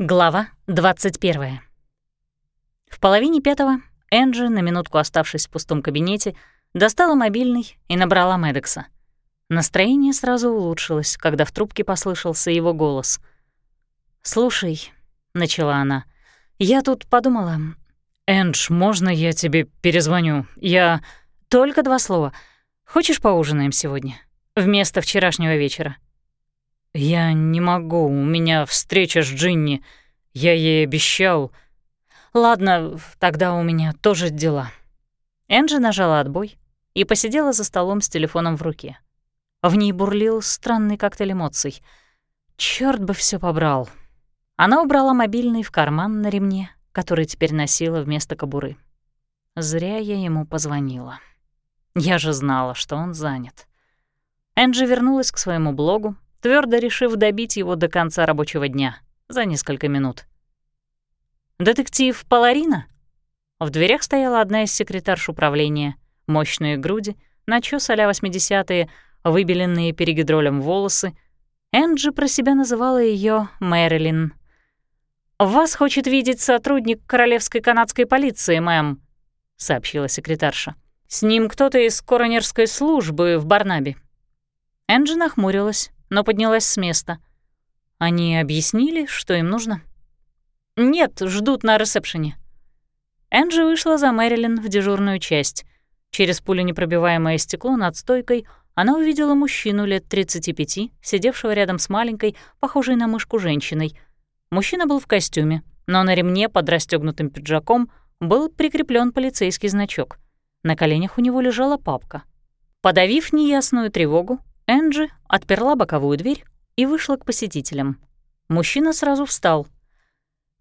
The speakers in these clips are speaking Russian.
Глава 21. В половине пятого Энджи, на минутку оставшись в пустом кабинете, достала мобильный и набрала Медекса. Настроение сразу улучшилось, когда в трубке послышался его голос. «Слушай», — начала она, — «я тут подумала...» «Эндж, можно я тебе перезвоню? Я...» «Только два слова. Хочешь поужинаем сегодня? Вместо вчерашнего вечера?» «Я не могу, у меня встреча с Джинни. Я ей обещал». «Ладно, тогда у меня тоже дела». Энджи нажала отбой и посидела за столом с телефоном в руке. В ней бурлил странный коктейль эмоций. Чёрт бы все побрал. Она убрала мобильный в карман на ремне, который теперь носила вместо кобуры. Зря я ему позвонила. Я же знала, что он занят. Энджи вернулась к своему блогу, твердо решив добить его до конца рабочего дня, за несколько минут. «Детектив Паларина?» В дверях стояла одна из секретарш управления. Мощные груди, начёс а-ля 80-е, выбеленные перегидролем волосы. Энджи про себя называла ее Мэрилин. «Вас хочет видеть сотрудник Королевской канадской полиции, мэм», — сообщила секретарша. «С ним кто-то из коронерской службы в Барнабе». Энджи нахмурилась, но поднялась с места. Они объяснили, что им нужно? «Нет, ждут на ресепшене». Энджи вышла за Мэрилин в дежурную часть. Через пуленепробиваемое стекло над стойкой она увидела мужчину лет 35, сидевшего рядом с маленькой, похожей на мышку женщиной. Мужчина был в костюме, но на ремне под расстёгнутым пиджаком был прикреплен полицейский значок. На коленях у него лежала папка. Подавив неясную тревогу, Энджи отперла боковую дверь и вышла к посетителям. Мужчина сразу встал.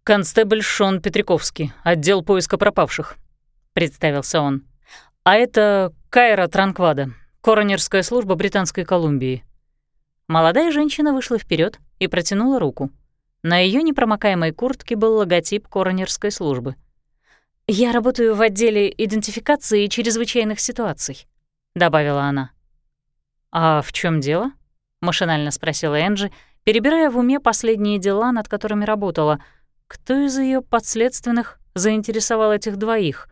«Констебль Шон Петриковский, отдел поиска пропавших», — представился он. «А это Кайра Транквада, коронерская служба Британской Колумбии». Молодая женщина вышла вперед и протянула руку. На ее непромокаемой куртке был логотип коронерской службы. «Я работаю в отделе идентификации чрезвычайных ситуаций», — добавила она. «А в чем дело?» — машинально спросила Энджи, перебирая в уме последние дела, над которыми работала. Кто из ее подследственных заинтересовал этих двоих?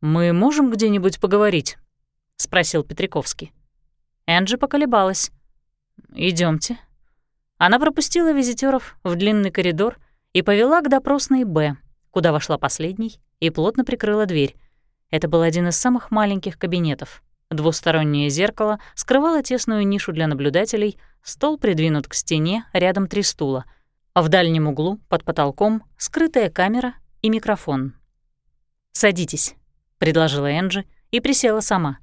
«Мы можем где-нибудь поговорить?» — спросил Петриковский. Энджи поколебалась. Идемте. Она пропустила визитеров в длинный коридор и повела к допросной «Б», куда вошла последней и плотно прикрыла дверь. Это был один из самых маленьких кабинетов. Двустороннее зеркало скрывало тесную нишу для наблюдателей, стол придвинут к стене, рядом три стула, а в дальнем углу, под потолком, скрытая камера и микрофон. «Садитесь», — предложила Энджи и присела сама.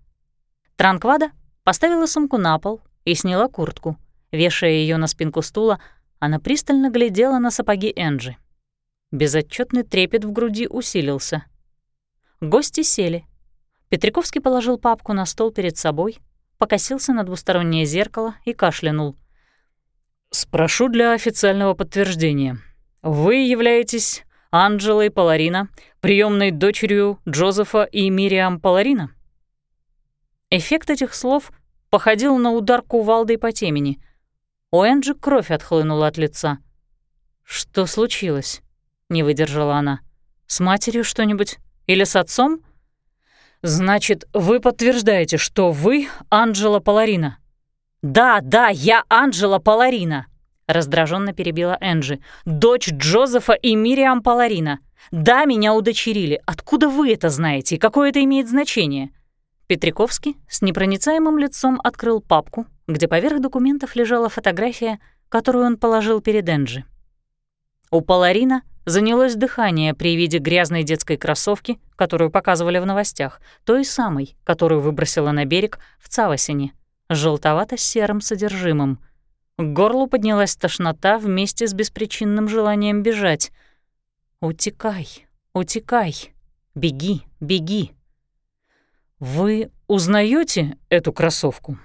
Транквада поставила сумку на пол и сняла куртку. Вешая ее на спинку стула, она пристально глядела на сапоги Энджи. Безотчетный трепет в груди усилился. Гости сели, Петриковский положил папку на стол перед собой, покосился на двустороннее зеркало и кашлянул. «Спрошу для официального подтверждения. Вы являетесь Анджелой Паларина, приемной дочерью Джозефа и Мириам Паларина?» Эффект этих слов походил на удар кувалдой по темени. У Энджи кровь отхлынула от лица. «Что случилось?» — не выдержала она. «С матерью что-нибудь? Или с отцом?» «Значит, вы подтверждаете, что вы Анджела Паларина?» «Да, да, я Анджела Паларина», — раздраженно перебила Энджи. «Дочь Джозефа и Мириам Паларина. Да, меня удочерили. Откуда вы это знаете и какое это имеет значение?» Петриковский с непроницаемым лицом открыл папку, где поверх документов лежала фотография, которую он положил перед Энджи. У Паларина Занялось дыхание при виде грязной детской кроссовки, которую показывали в новостях, той самой, которую выбросила на берег в Цавасине, желтовато-серым содержимым. К горлу поднялась тошнота вместе с беспричинным желанием бежать. «Утекай, утекай, беги, беги». «Вы узнаете эту кроссовку?»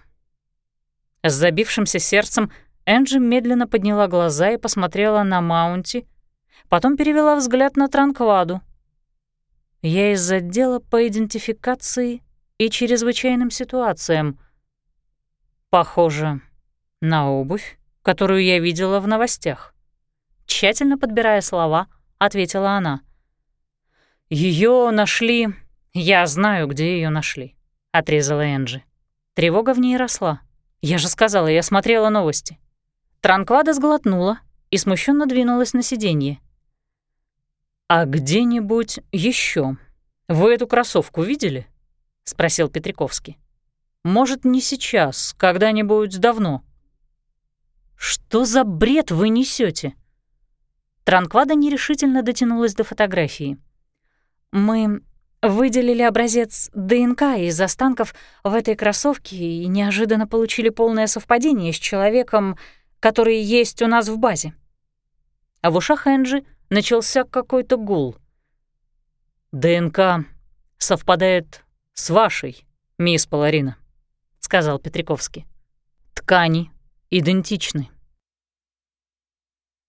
С забившимся сердцем Энджи медленно подняла глаза и посмотрела на Маунти, Потом перевела взгляд на Транкваду. Я из отдела по идентификации и чрезвычайным ситуациям. Похоже на обувь, которую я видела в новостях. тщательно подбирая слова, ответила она. Ее нашли... Я знаю, где ее нашли», — отрезала Энджи. Тревога в ней росла. Я же сказала, я смотрела новости. Транквада сглотнула и смущенно двинулась на сиденье. «А где-нибудь еще вы эту кроссовку видели?» — спросил Петриковский. «Может, не сейчас, когда-нибудь давно». «Что за бред вы несете? Транквада нерешительно дотянулась до фотографии. «Мы выделили образец ДНК из останков в этой кроссовке и неожиданно получили полное совпадение с человеком, который есть у нас в базе». А в ушах Энджи начался какой-то гул. «ДНК совпадает с вашей, мисс Паларина», — сказал Петриковский. «Ткани идентичны».